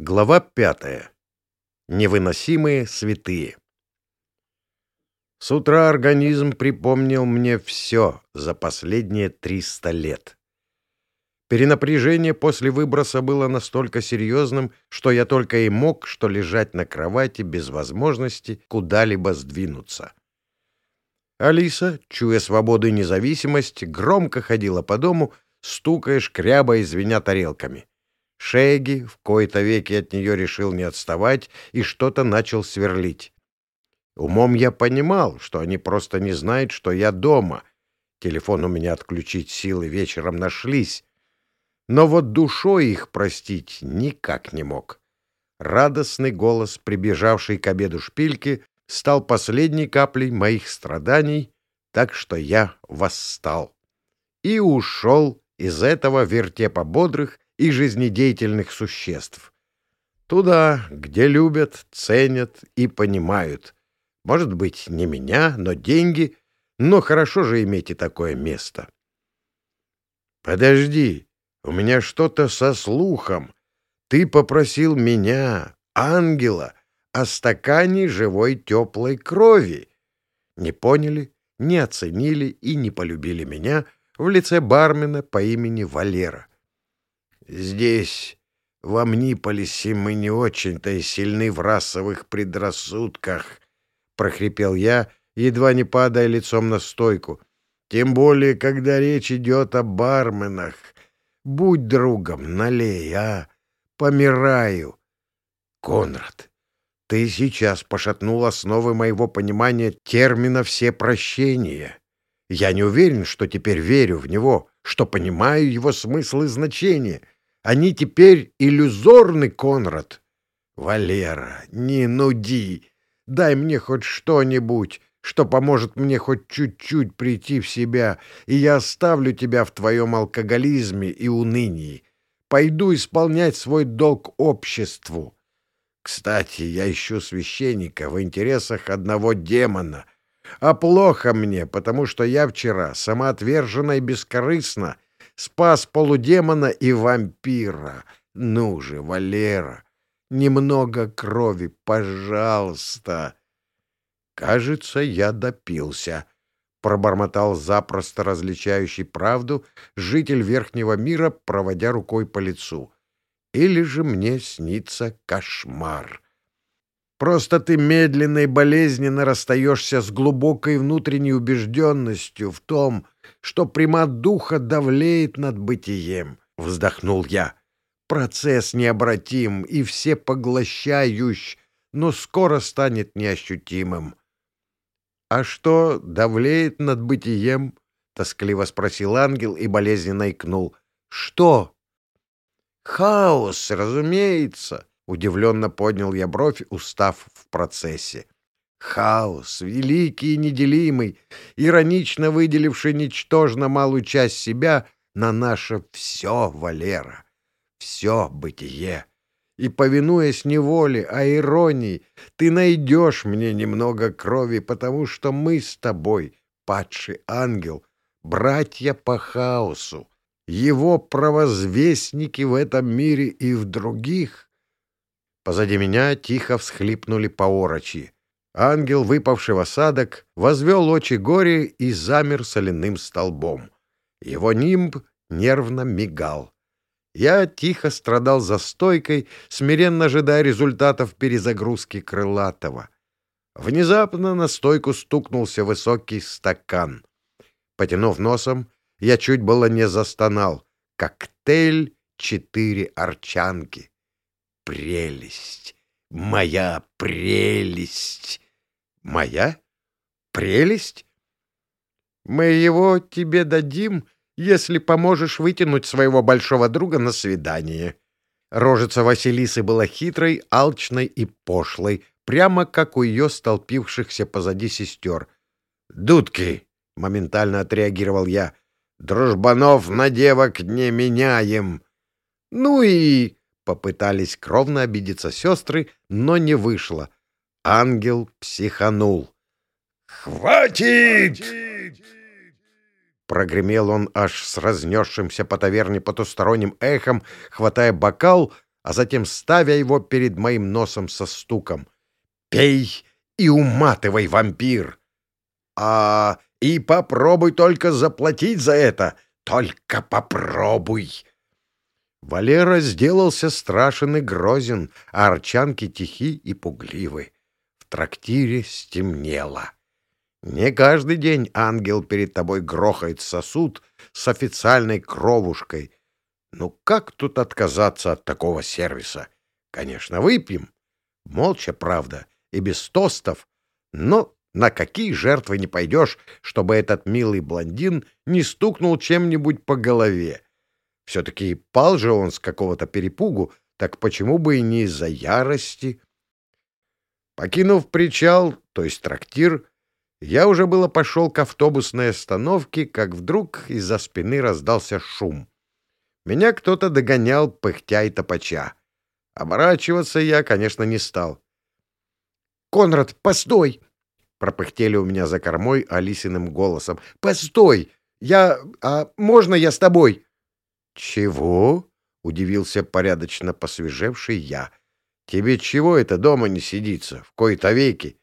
Глава пятая. Невыносимые святые. С утра организм припомнил мне все за последние 300 лет. Перенапряжение после выброса было настолько серьезным, что я только и мог что лежать на кровати без возможности куда-либо сдвинуться. Алиса, чуя свободу и независимость, громко ходила по дому, стукая, шкрябая и звеня тарелками — Шеги в кои-то веки от нее решил не отставать и что-то начал сверлить. Умом я понимал, что они просто не знают, что я дома. Телефон у меня отключить силы вечером нашлись. Но вот душой их простить никак не мог. Радостный голос, прибежавший к обеду шпильки, стал последней каплей моих страданий, так что я восстал. И ушел из этого вертепа бодрых и жизнедеятельных существ. Туда, где любят, ценят и понимают. Может быть, не меня, но деньги, но хорошо же иметь и такое место. Подожди, у меня что-то со слухом. Ты попросил меня, ангела, о стакане живой теплой крови. Не поняли, не оценили и не полюбили меня в лице бармена по имени Валера. Здесь, в Амниполисе, мы не очень-то и сильны в расовых предрассудках, — прохрипел я, едва не падая лицом на стойку. Тем более, когда речь идет о барменах. Будь другом, налей, а? Помираю. Конрад, ты сейчас пошатнул основы моего понимания термина «все прощения». Я не уверен, что теперь верю в него, что понимаю его смысл и значение — они теперь иллюзорны, Конрад. Валера, не нуди. Дай мне хоть что-нибудь, что поможет мне хоть чуть-чуть прийти в себя, и я оставлю тебя в твоем алкоголизме и унынии. Пойду исполнять свой долг обществу. Кстати, я ищу священника в интересах одного демона. А плохо мне, потому что я вчера самоотверженно и бескорыстно спас полудемона и вампира. Ну же, Валера, немного крови, пожалуйста. Кажется, я допился, пробормотал запросто различающий правду житель верхнего мира, проводя рукой по лицу. Или же мне снится кошмар. Просто ты медленно и болезненно расстаешься с глубокой внутренней убежденностью в том, что примат духа давлеет над бытием, — вздохнул я. Процесс необратим и всепоглощающий, но скоро станет неощутимым. — А что давлеет над бытием? — тоскливо спросил ангел и болезненно икнул. — Что? — Хаос, разумеется, — удивленно поднял я бровь, устав в процессе. Хаос, великий и неделимый, иронично выделивший ничтожно малую часть себя на наше все, Валера, все бытие. И, повинуясь неволе, а иронии, ты найдешь мне немного крови, потому что мы с тобой, падший ангел, братья по хаосу, его провозвестники в этом мире и в других. Позади меня тихо всхлипнули поорочи. Ангел, выпавший в осадок, возвел очи горе и замер соляным столбом. Его нимб нервно мигал. Я тихо страдал за стойкой, смиренно ожидая результатов перезагрузки крылатого. Внезапно на стойку стукнулся высокий стакан. Потянув носом, я чуть было не застонал. Коктейль четыре арчанки. Прелесть! Моя прелесть! Моя? Прелесть? Мы его тебе дадим, если поможешь вытянуть своего большого друга на свидание. Рожица Василисы была хитрой, алчной и пошлой, прямо как у ее столпившихся позади сестер. «Дудки!» — моментально отреагировал я. «Дружбанов на девок не меняем!» «Ну и...» — попытались кровно обидеться сестры, но не вышло. Ангел психанул. «Хватит!» Прогремел он аж с разнесшимся по таверне потусторонним эхом, хватая бокал, а затем ставя его перед моим носом со стуком. «Пей и уматывай, вампир!» «А и попробуй только заплатить за это! Только попробуй!» Валера сделался страшен и грозен, а арчанки тихи и пугливы. Трактире стемнело. Не каждый день ангел перед тобой грохает сосуд с официальной кровушкой. Ну как тут отказаться от такого сервиса? Конечно, выпьем. Молча, правда, и без тостов. Но на какие жертвы не пойдешь, чтобы этот милый блондин не стукнул чем-нибудь по голове? Все-таки пал же он с какого-то перепугу, так почему бы и не из-за ярости? Покинув причал, то есть трактир, я уже было пошел к автобусной остановке, как вдруг из-за спины раздался шум. Меня кто-то догонял, пыхтя и топача. Оборачиваться я, конечно, не стал. «Конрад, постой!» — пропыхтели у меня за кормой Алисиным голосом. «Постой! Я... А можно я с тобой?» «Чего?» — удивился порядочно посвежевший я. «Тебе чего это дома не сидится, в кои-то веки?»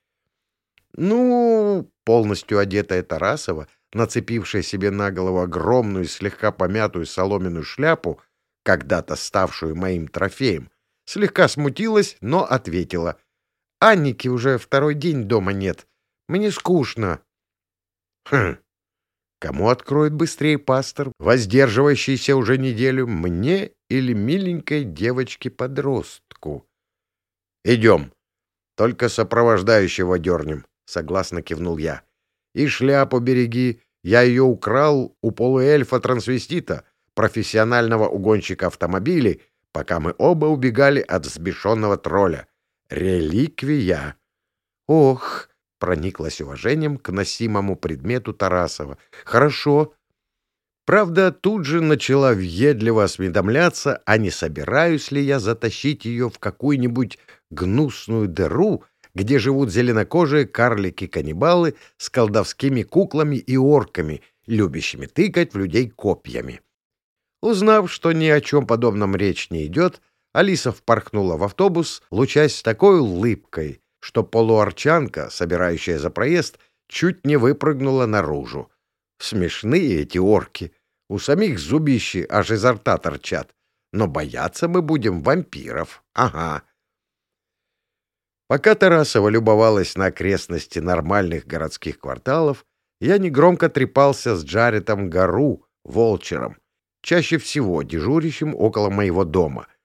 «Ну...» — полностью одетая Тарасова, нацепившая себе на голову огромную, слегка помятую соломенную шляпу, когда-то ставшую моим трофеем, слегка смутилась, но ответила. «Анники уже второй день дома нет. Мне скучно». «Хм, Кому откроет быстрее пастор, воздерживающийся уже неделю, мне или миленькой девочке-подростку? — Идем. Только сопровождающего дернем, — согласно кивнул я. — И шляпу береги. Я ее украл у полуэльфа-трансвестита, профессионального угонщика автомобилей, пока мы оба убегали от взбешенного тролля. Реликвия. — Ох! прониклась уважением к носимому предмету Тарасова. «Хорошо». Правда, тут же начала въедливо осведомляться, а не собираюсь ли я затащить ее в какую-нибудь гнусную дыру, где живут зеленокожие карлики-каннибалы с колдовскими куклами и орками, любящими тыкать в людей копьями. Узнав, что ни о чем подобном речь не идет, Алиса впорхнула в автобус, лучась такой улыбкой, что полуарчанка, собирающая за проезд, чуть не выпрыгнула наружу. Смешные эти орки. У самих зубищи аж изо рта торчат. Но бояться мы будем вампиров. Ага. Пока Тарасова любовалась на окрестности нормальных городских кварталов, я негромко трепался с Джаретом Гару, волчером, чаще всего дежурящим около моего дома —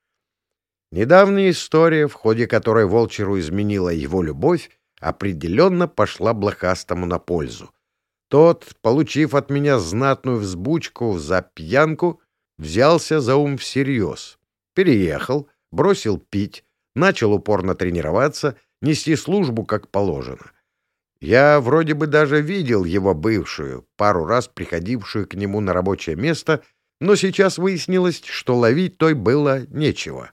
Недавняя история, в ходе которой Волчеру изменила его любовь, определенно пошла блохастому на пользу. Тот, получив от меня знатную взбучку за пьянку, взялся за ум всерьез. Переехал, бросил пить, начал упорно тренироваться, нести службу как положено. Я вроде бы даже видел его бывшую, пару раз приходившую к нему на рабочее место, но сейчас выяснилось, что ловить той было нечего.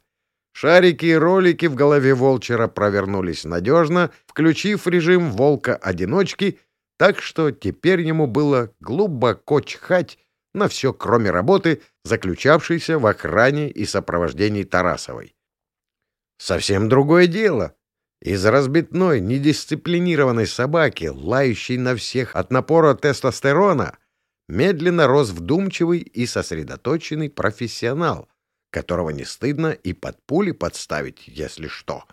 Шарики и ролики в голове Волчера провернулись надежно, включив режим волка-одиночки, так что теперь ему было глубоко чхать на все, кроме работы, заключавшейся в охране и сопровождении Тарасовой. Совсем другое дело. Из разбитной, недисциплинированной собаки, лающей на всех от напора тестостерона, медленно рос вдумчивый и сосредоточенный профессионал, которого не стыдно и под пули подставить, если что.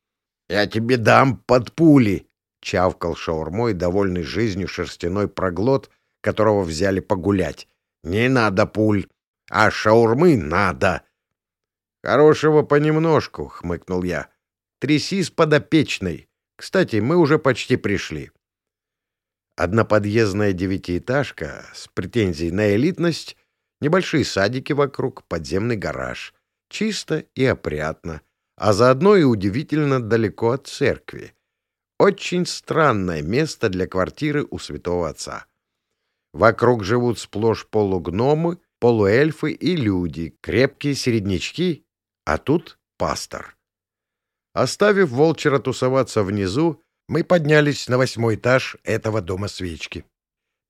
— Я тебе дам под пули! — чавкал шаурмой, довольный жизнью шерстяной проглот, которого взяли погулять. — Не надо пуль, а шаурмы надо! — Хорошего понемножку, — хмыкнул я. — Тряси с подопечной. Кстати, мы уже почти пришли. Одноподъездная девятиэтажка с претензией на элитность Небольшие садики вокруг, подземный гараж. Чисто и опрятно, а заодно и удивительно далеко от церкви. Очень странное место для квартиры у святого отца. Вокруг живут сплошь полугномы, полуэльфы и люди, крепкие середнячки, а тут пастор. Оставив Волчера тусоваться внизу, мы поднялись на восьмой этаж этого дома свечки.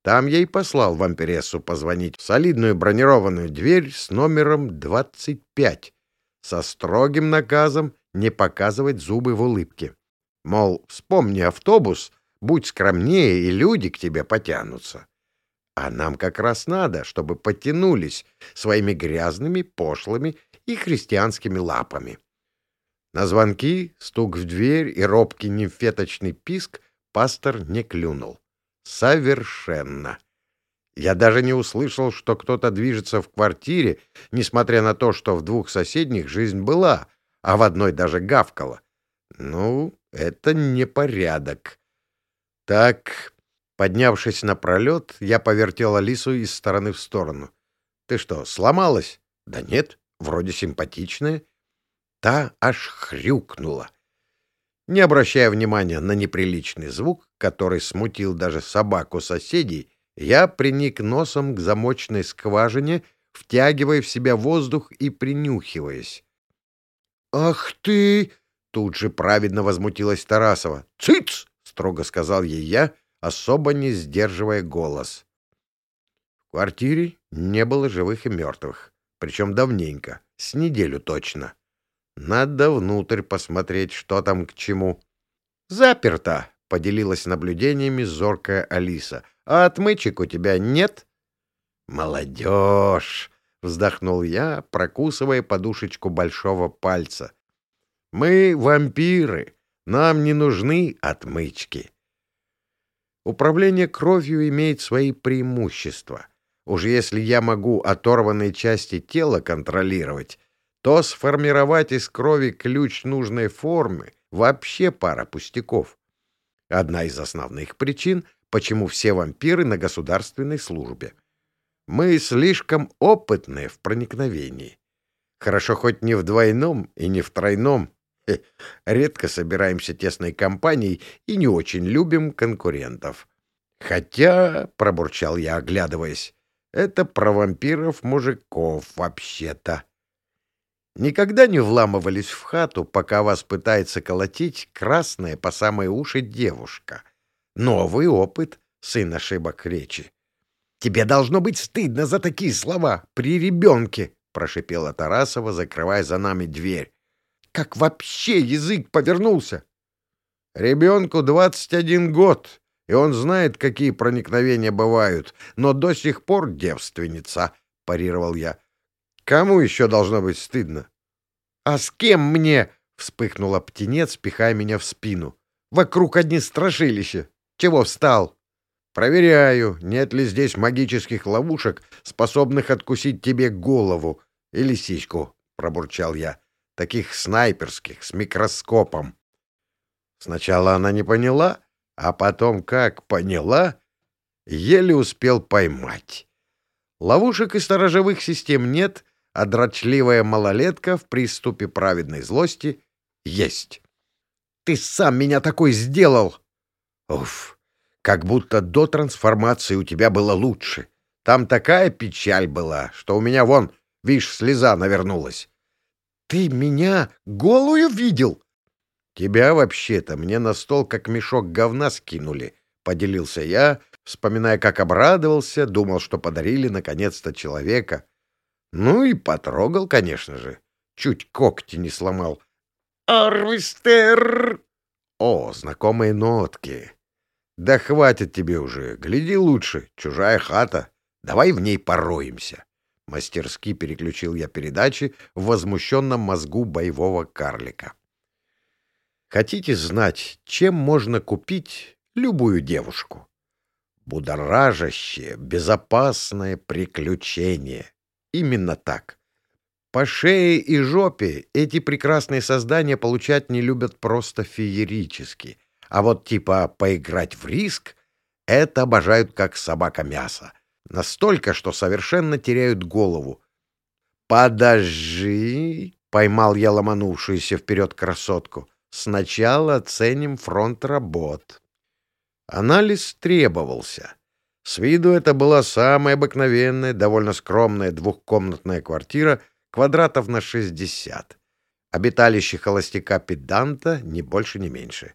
Там я и послал вампирессу позвонить в солидную бронированную дверь с номером 25. со строгим наказом не показывать зубы в улыбке. Мол, вспомни автобус, будь скромнее, и люди к тебе потянутся. А нам как раз надо, чтобы потянулись своими грязными, пошлыми и христианскими лапами. На звонки, стук в дверь и робкий нефеточный писк пастор не клюнул. Совершенно. Я даже не услышал, что кто-то движется в квартире, несмотря на то, что в двух соседних жизнь была, а в одной даже гавкала. Ну, это непорядок. Так, поднявшись на пролет, я повертел Алису из стороны в сторону. Ты что, сломалась? Да нет, вроде симпатичная. Та аж хрюкнула. Не обращая внимания на неприличный звук, который смутил даже собаку соседей, я приник носом к замочной скважине, втягивая в себя воздух и принюхиваясь. «Ах ты!» — тут же праведно возмутилась Тарасова. «Цыц!» — строго сказал ей я, особо не сдерживая голос. В квартире не было живых и мертвых, причем давненько, с неделю точно. Надо внутрь посмотреть, что там к чему. «Заперто!» — поделилась наблюдениями зоркая Алиса. «А отмычек у тебя нет?» «Молодежь!» — вздохнул я, прокусывая подушечку большого пальца. «Мы вампиры, нам не нужны отмычки». Управление кровью имеет свои преимущества. Уж если я могу оторванные части тела контролировать, то сформировать из крови ключ нужной формы вообще пара пустяков. Одна из основных причин, почему все вампиры на государственной службе. Мы слишком опытны в проникновении. Хорошо хоть не в двойном и не в тройном. Редко собираемся тесной компанией и не очень любим конкурентов. Хотя, — пробурчал я, оглядываясь, — это про вампиров-мужиков вообще-то. Никогда не вламывались в хату, пока вас пытается колотить красная по самые уши девушка. Новый опыт, сын ошибок речи. — Тебе должно быть стыдно за такие слова при ребенке, — прошипела Тарасова, закрывая за нами дверь. — Как вообще язык повернулся? — Ребенку двадцать один год, и он знает, какие проникновения бывают, но до сих пор девственница, — парировал я. Кому еще должно быть стыдно? — А с кем мне? — вспыхнула птенец, пихая меня в спину. — Вокруг одни страшилища. Чего встал? — Проверяю, нет ли здесь магических ловушек, способных откусить тебе голову или сиську, — пробурчал я. — Таких снайперских, с микроскопом. Сначала она не поняла, а потом как поняла, еле успел поймать. Ловушек и сторожевых систем нет, а дрочливая малолетка в приступе праведной злости есть. «Ты сам меня такой сделал!» «Уф! Как будто до трансформации у тебя было лучше. Там такая печаль была, что у меня вон, видишь, слеза навернулась». «Ты меня голую видел?» «Тебя вообще-то мне на стол как мешок говна скинули», — поделился я, вспоминая, как обрадовался, думал, что подарили наконец-то человека, ну и потрогал, конечно же. Чуть когти не сломал. «Арвистер!» О, знакомые нотки. Да хватит тебе уже. Гляди лучше. Чужая хата. Давай в ней пороемся. Мастерски переключил я передачи в возмущенном мозгу боевого карлика. Хотите знать, чем можно купить любую девушку? Будоражащее, безопасное приключение. Именно так. По шее и жопе эти прекрасные создания получать не любят просто феерически. А вот типа поиграть в риск — это обожают как собака мясо. Настолько, что совершенно теряют голову. «Подожди!» — поймал я ломанувшуюся вперед красотку. «Сначала оценим фронт работ». Анализ требовался. С виду это была самая обыкновенная, довольно скромная двухкомнатная квартира, квадратов на 60. Обиталище холостяка-педанта не больше, не меньше.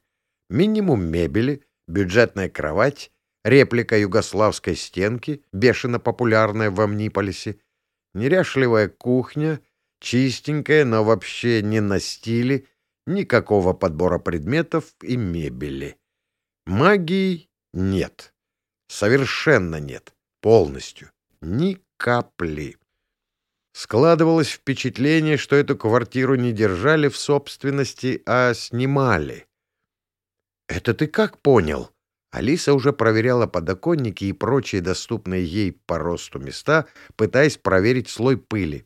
Минимум мебели, бюджетная кровать, реплика югославской стенки, бешено популярная в Амниполисе, неряшливая кухня, Чистенькая, но вообще не на стиле, никакого подбора предметов и мебели. Магии нет. Совершенно нет. Полностью. Ни капли. Складывалось впечатление, что эту квартиру не держали в собственности, а снимали. «Это ты как понял?» Алиса уже проверяла подоконники и прочие доступные ей по росту места, пытаясь проверить слой пыли.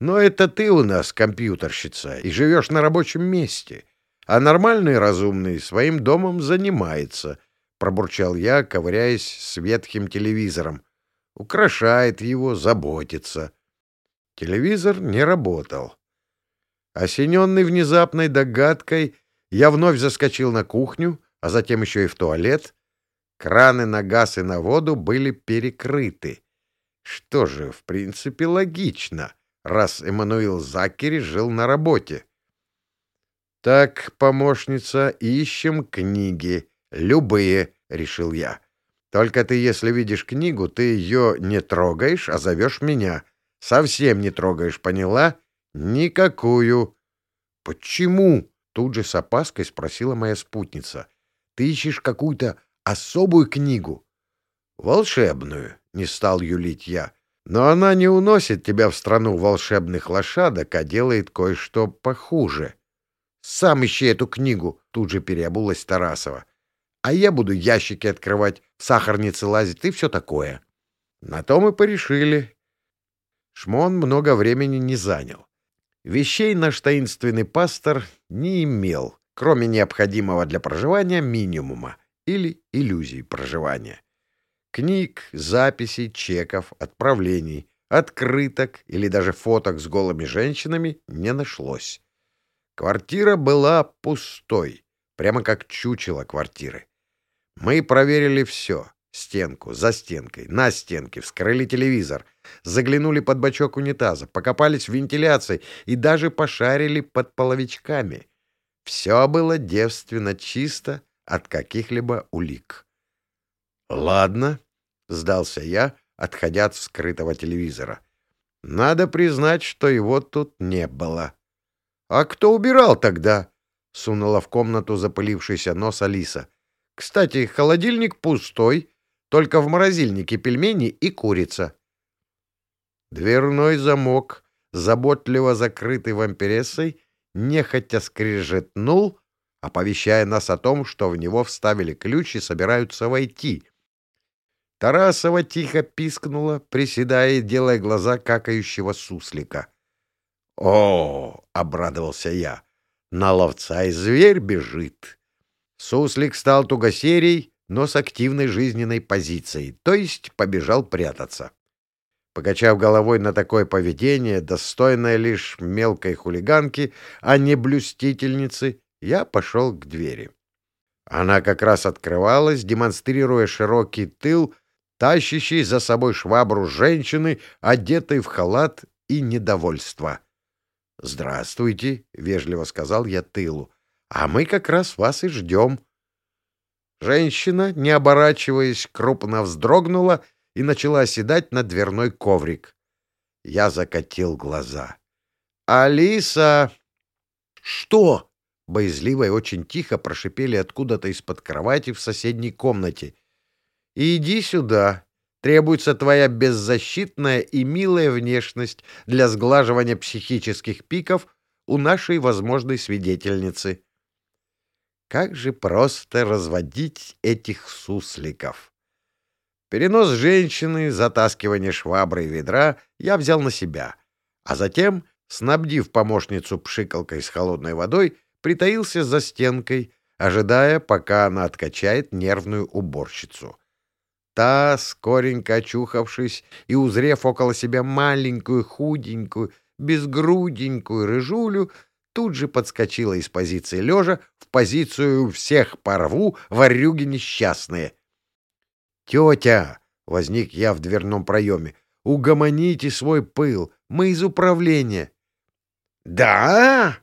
«Но это ты у нас компьютерщица и живешь на рабочем месте, а нормальный разумный своим домом занимается», — пробурчал я, ковыряясь с ветхим телевизором. «Украшает его, заботится». Телевизор не работал. Осененный внезапной догадкой, я вновь заскочил на кухню, а затем еще и в туалет. Краны на газ и на воду были перекрыты. Что же, в принципе, логично, раз Эммануил Закери жил на работе. «Так, помощница, ищем книги. Любые», — решил я. «Только ты, если видишь книгу, ты ее не трогаешь, а зовешь меня. Совсем не трогаешь, поняла? Никакую. Почему? Тут же с опаской спросила моя спутница. Ты ищешь какую-то особую книгу? Волшебную, не стал юлить я. Но она не уносит тебя в страну волшебных лошадок, а делает кое-что похуже. Сам ищи эту книгу, тут же переобулась Тарасова. А я буду ящики открывать, в сахарнице лазить и все такое. На то мы порешили. Шмон много времени не занял. Вещей наш таинственный пастор не имел, кроме необходимого для проживания минимума или иллюзий проживания. Книг, записей, чеков, отправлений, открыток или даже фоток с голыми женщинами не нашлось. Квартира была пустой, прямо как чучело квартиры. Мы проверили все Стенку, за стенкой, на стенке, вскрыли телевизор, заглянули под бачок унитаза, покопались в вентиляции и даже пошарили под половичками. Все было девственно чисто от каких-либо улик. «Ладно», — сдался я, отходя от вскрытого телевизора. «Надо признать, что его тут не было». «А кто убирал тогда?» — сунула в комнату запылившийся нос Алиса. «Кстати, холодильник пустой, только в морозильнике пельмени и курица. Дверной замок, заботливо закрытый вампирессой, нехотя скрежетнул, оповещая нас о том, что в него вставили ключ и собираются войти. Тарасова тихо пискнула, приседая и делая глаза какающего суслика. «О!» — обрадовался я. «На ловца и зверь бежит!» Суслик стал тугосерий, но с активной жизненной позицией, то есть побежал прятаться. Покачав головой на такое поведение, достойное лишь мелкой хулиганки, а не блюстительницы, я пошел к двери. Она как раз открывалась, демонстрируя широкий тыл, тащащий за собой швабру женщины, одетой в халат и недовольство. «Здравствуйте», — вежливо сказал я тылу, — «а мы как раз вас и ждем». Женщина, не оборачиваясь, крупно вздрогнула и начала оседать на дверной коврик. Я закатил глаза. «Алиса!» «Что?» — боязливо и очень тихо прошипели откуда-то из-под кровати в соседней комнате. «Иди сюда. Требуется твоя беззащитная и милая внешность для сглаживания психических пиков у нашей возможной свидетельницы». Как же просто разводить этих сусликов! Перенос женщины, затаскивание швабры и ведра я взял на себя, а затем, снабдив помощницу пшикалкой с холодной водой, притаился за стенкой, ожидая, пока она откачает нервную уборщицу. Та, скоренько очухавшись и узрев около себя маленькую, худенькую, безгруденькую рыжулю, тут же подскочила из позиции лежа в позицию «всех порву, ворюги несчастные». «Тетя!» — возник я в дверном проеме. «Угомоните свой пыл, мы из управления». «Да?»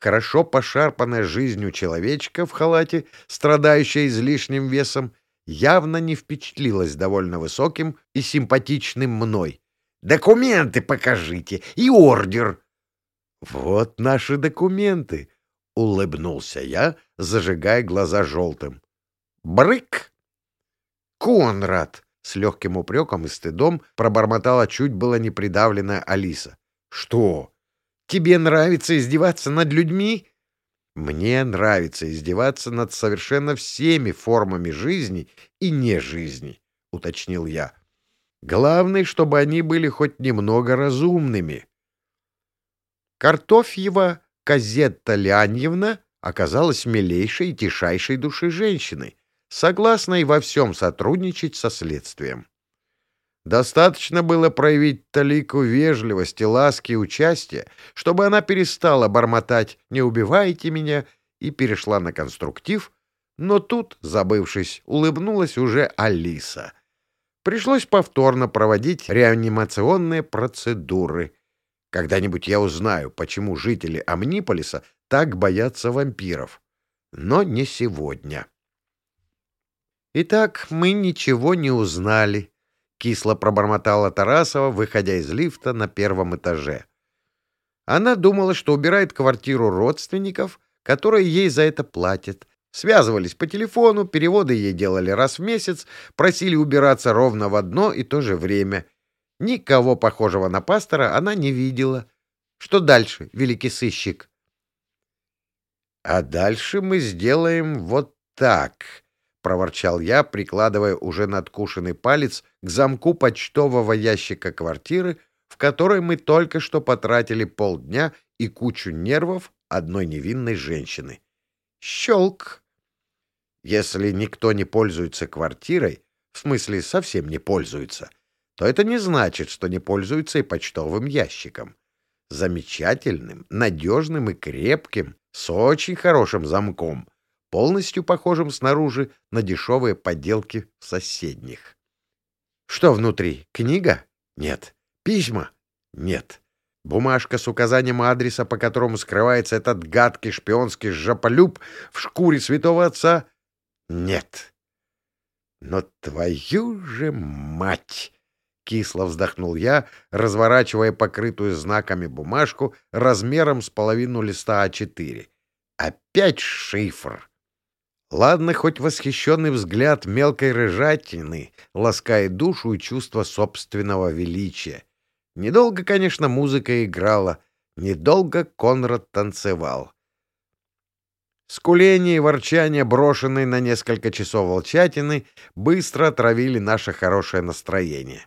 Хорошо пошарпанная жизнью человечка в халате, страдающая излишним весом, явно не впечатлилась довольно высоким и симпатичным мной. Документы покажите и ордер. Вот наши документы, — улыбнулся я, зажигая глаза желтым. Брык! Конрад! — с легким упреком и стыдом пробормотала чуть было не придавленная Алиса. — Что? Тебе нравится издеваться над людьми? Мне нравится издеваться над совершенно всеми формами жизни и не жизни, — уточнил я. Главное, чтобы они были хоть немного разумными. Картофьева Казетта Леоньевна оказалась милейшей и тишайшей души женщиной, согласной во всем сотрудничать со следствием. Достаточно было проявить талику вежливости, ласки и участия, чтобы она перестала бормотать «не убивайте меня» и перешла на конструктив, но тут, забывшись, улыбнулась уже Алиса. Пришлось повторно проводить реанимационные процедуры. Когда-нибудь я узнаю, почему жители Амниполиса так боятся вампиров. Но не сегодня. Итак, мы ничего не узнали. Кисло пробормотала Тарасова, выходя из лифта на первом этаже. Она думала, что убирает квартиру родственников, которые ей за это платят. Связывались по телефону, переводы ей делали раз в месяц, просили убираться ровно в одно и то же время. Никого похожего на пастора она не видела. Что дальше, великий сыщик? — А дальше мы сделаем вот так, — проворчал я, прикладывая уже надкушенный палец к замку почтового ящика квартиры, в которой мы только что потратили полдня и кучу нервов одной невинной женщины. Щелк! Если никто не пользуется квартирой, в смысле совсем не пользуется, то это не значит, что не пользуется и почтовым ящиком. Замечательным, надежным и крепким, с очень хорошим замком — полностью похожим снаружи на дешевые подделки соседних. Что внутри? Книга? Нет. Письма? Нет. Бумажка с указанием адреса, по которому скрывается этот гадкий шпионский жаполюб в шкуре святого отца? Нет. Но твою же мать! Кисло вздохнул я, разворачивая покрытую знаками бумажку размером с половину листа А4. Опять шифр! Ладно, хоть восхищенный взгляд мелкой рыжатины ласкает душу и чувство собственного величия. Недолго, конечно, музыка играла, недолго Конрад танцевал. Скуление и ворчание, брошенные на несколько часов волчатины, быстро отравили наше хорошее настроение.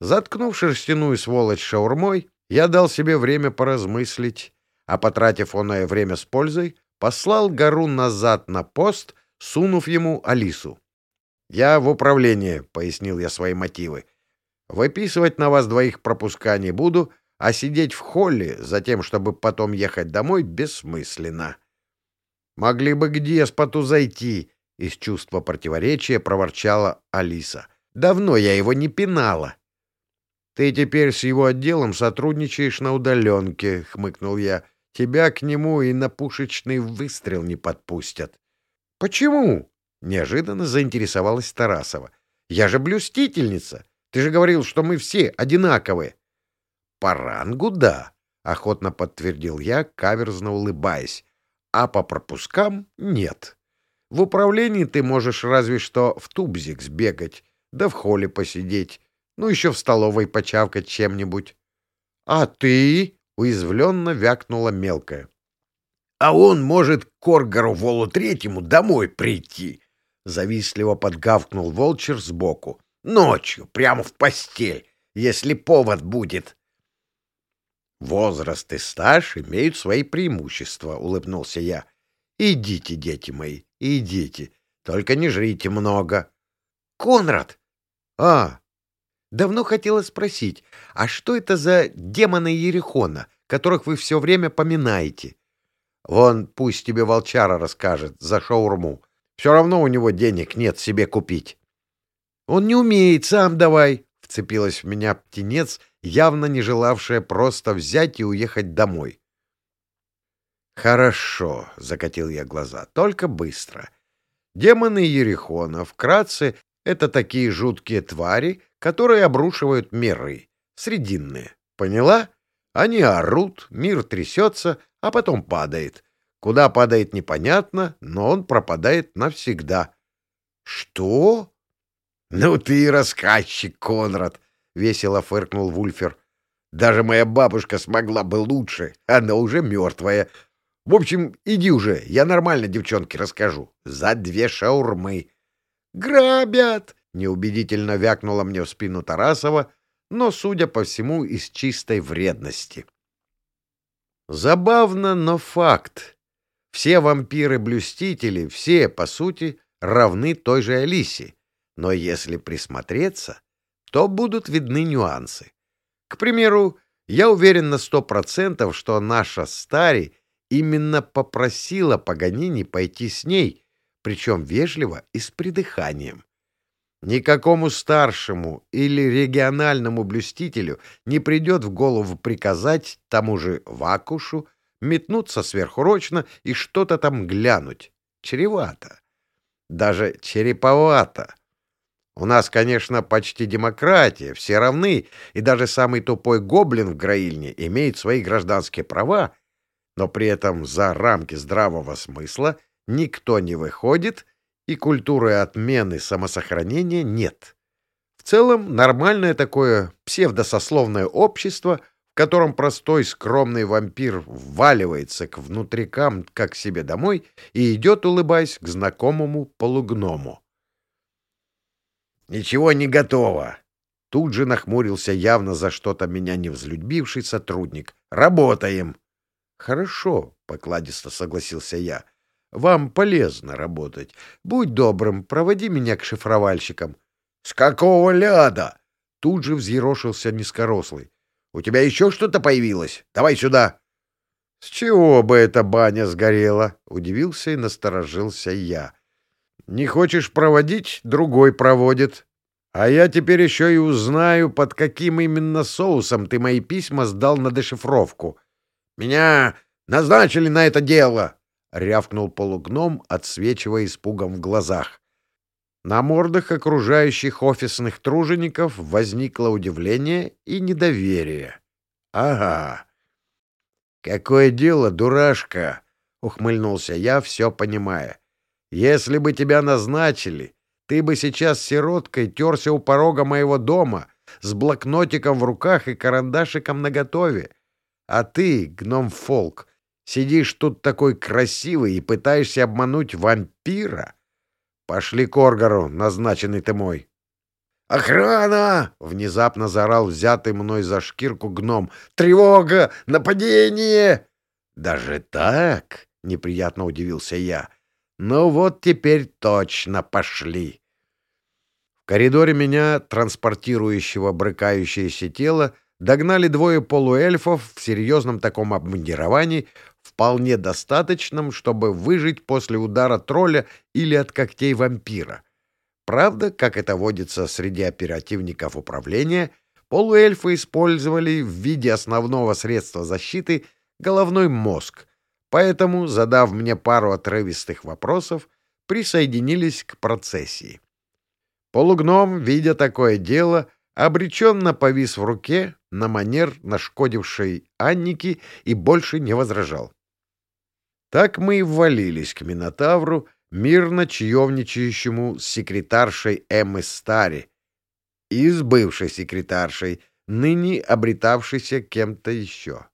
Заткнув шерстяную сволочь шаурмой, я дал себе время поразмыслить, а, потратив оное время с пользой, послал гору назад на пост, сунув ему Алису. «Я в управлении», — пояснил я свои мотивы. «Выписывать на вас двоих пропуска не буду, а сидеть в холле за тем, чтобы потом ехать домой, бессмысленно». «Могли бы к деспоту зайти», — из чувства противоречия проворчала Алиса. «Давно я его не пинала». «Ты теперь с его отделом сотрудничаешь на удаленке», — хмыкнул я. Тебя к нему и на пушечный выстрел не подпустят. — Почему? — неожиданно заинтересовалась Тарасова. — Я же блюстительница. Ты же говорил, что мы все одинаковые. — По рангу — да, — охотно подтвердил я, каверзно улыбаясь. — А по пропускам — нет. В управлении ты можешь разве что в тубзик сбегать, да в холле посидеть, ну еще в столовой почавкать чем-нибудь. — А ты? Уязвленно вякнула мелкая. — А он может к Коргору Волу Третьему домой прийти! — завистливо подгавкнул Волчер сбоку. — Ночью, прямо в постель, если повод будет. — Возраст и стаж имеют свои преимущества, — улыбнулся я. — Идите, дети мои, идите, только не жрите много. — Конрад! — А, Давно хотела спросить, а что это за демоны Ерехона, которых вы все время поминаете? Вон пусть тебе волчара расскажет за шаурму. Все равно у него денег нет себе купить. Он не умеет, сам давай, — вцепилась в меня птенец, явно не желавшая просто взять и уехать домой. «Хорошо», — закатил я глаза, — «только быстро. Демоны Ерехона, вкратце, это такие жуткие твари, которые обрушивают миры. Срединные. Поняла? Они орут, мир трясется, а потом падает. Куда падает непонятно, но он пропадает навсегда. Что? Ну ты и рассказчик, Конрад, весело фыркнул Вульфер. Даже моя бабушка смогла бы лучше, она уже мертвая. В общем, иди уже, я нормально девчонке расскажу. За две шаурмы. Грабят! Неубедительно вякнула мне в спину Тарасова, но, судя по всему, из чистой вредности. Забавно, но факт. Все вампиры-блюстители, все, по сути, равны той же Алисе. Но если присмотреться, то будут видны нюансы. К примеру, я уверен на сто процентов, что наша Стари именно попросила Паганини пойти с ней, причем вежливо и с придыханием. Никакому старшему или региональному блюстителю не придет в голову приказать тому же Вакушу метнуться сверхурочно и что-то там глянуть. Чревато. Даже череповато. У нас, конечно, почти демократия, все равны, и даже самый тупой гоблин в Граильне имеет свои гражданские права, но при этом за рамки здравого смысла никто не выходит — и культуры отмены самосохранения нет. В целом нормальное такое псевдосословное общество, в котором простой скромный вампир вваливается к внутрикам как себе домой и идет, улыбаясь, к знакомому полугному. «Ничего не готово!» Тут же нахмурился явно за что-то меня не взлюбивший сотрудник. «Работаем!» «Хорошо», — покладисто согласился я. Вам полезно работать. Будь добрым, проводи меня к шифровальщикам. — С какого ляда? Тут же взъерошился низкорослый. — У тебя еще что-то появилось? Давай сюда. — С чего бы эта баня сгорела? — удивился и насторожился я. — Не хочешь проводить? Другой проводит. А я теперь еще и узнаю, под каким именно соусом ты мои письма сдал на дешифровку. Меня назначили на это дело, — рявкнул полугном, отсвечивая испугом в глазах. На мордах окружающих офисных тружеников возникло удивление и недоверие. «Ага». «Какое дело, дурашка?» — ухмыльнулся я, все понимая. «Если бы тебя назначили, ты бы сейчас сироткой терся у порога моего дома с блокнотиком в руках и карандашиком наготове. А ты, гном-фолк, Сидишь тут такой красивый и пытаешься обмануть вампира? Пошли к Оргару, назначенный ты мой. «Охрана!» — внезапно заорал взятый мной за шкирку гном. «Тревога! Нападение!» «Даже так?» — неприятно удивился я. «Ну вот теперь точно пошли!» В коридоре меня, транспортирующего брыкающееся тело, догнали двое полуэльфов в серьезном таком обмундировании, вполне достаточном, чтобы выжить после удара тролля или от когтей вампира. Правда, как это водится среди оперативников управления, полуэльфы использовали в виде основного средства защиты головной мозг, поэтому, задав мне пару отрывистых вопросов, присоединились к процессии. Полугном, видя такое дело, обреченно повис в руке на манер нашкодившей Анники и больше не возражал. Так мы и ввалились к Минотавру, мирно чаевничающему с секретаршей Эммы Стари и с бывшей секретаршей, ныне обретавшейся кем-то еще.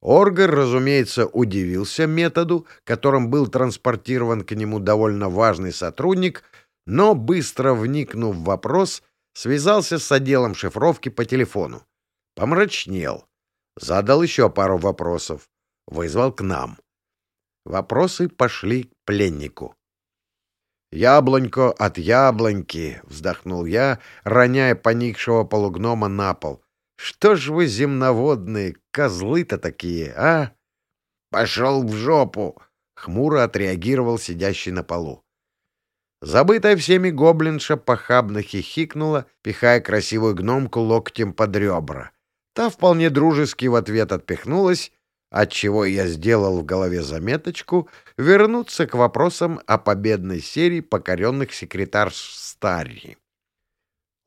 Оргар, разумеется, удивился методу, которым был транспортирован к нему довольно важный сотрудник, но, быстро вникнув в вопрос, связался с отделом шифровки по телефону. Помрачнел. Задал еще пару вопросов. Вызвал к нам. Вопросы пошли к пленнику. «Яблонько от яблоньки!» — вздохнул я, роняя поникшего полугнома на пол. «Что ж вы, земноводные, козлы-то такие, а?» «Пошел в жопу!» — хмуро отреагировал сидящий на полу. Забытая всеми гоблинша похабно хихикнула, пихая красивую гномку локтем под ребра. Та вполне дружески в ответ отпихнулась отчего я сделал в голове заметочку вернуться к вопросам о победной серии покоренных секретарш Старри.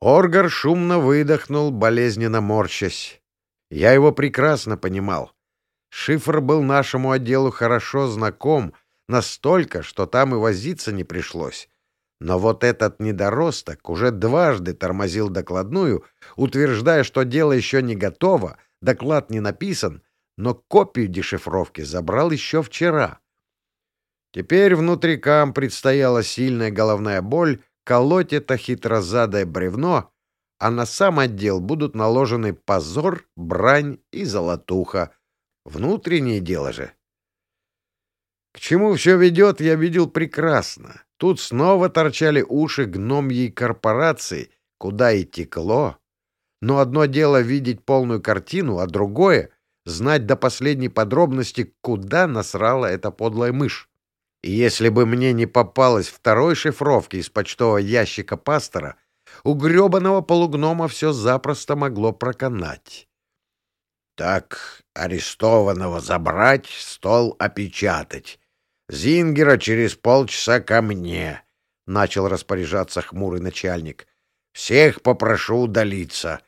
Оргар шумно выдохнул, болезненно морщась. Я его прекрасно понимал. Шифр был нашему отделу хорошо знаком, настолько, что там и возиться не пришлось. Но вот этот недоросток уже дважды тормозил докладную, утверждая, что дело еще не готово, доклад не написан, но копию дешифровки забрал еще вчера. Теперь внутрикам предстояла сильная головная боль колоть это хитрозадое бревно, а на сам отдел будут наложены позор, брань и золотуха. Внутреннее дело же. К чему все ведет, я видел прекрасно. Тут снова торчали уши гномьей корпорации, куда и текло. Но одно дело видеть полную картину, а другое — знать до последней подробности, куда насрала эта подлая мышь. И если бы мне не попалось второй шифровки из почтового ящика пастора, у гребаного полугнома все запросто могло проканать. Так, арестованного забрать, стол опечатать. Зингера через полчаса ко мне, — начал распоряжаться хмурый начальник. Всех попрошу удалиться.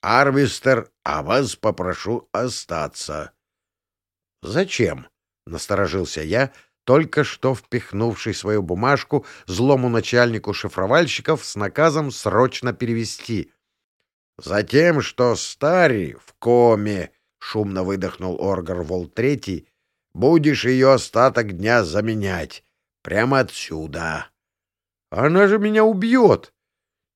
Арвистер, а вас попрошу остаться. — Зачем? — насторожился я, только что впихнувший свою бумажку злому начальнику шифровальщиков с наказом срочно перевести. — Затем, что старый в коме, — шумно выдохнул Оргар Вол Третий, Будешь ее остаток дня заменять. Прямо отсюда. Она же меня убьет.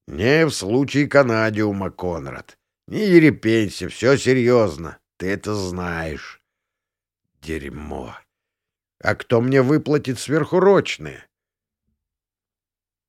Не в случае канадиума, Конрад. Не ерепенься, все серьезно. Ты это знаешь. Дерьмо. А кто мне выплатит сверхурочные?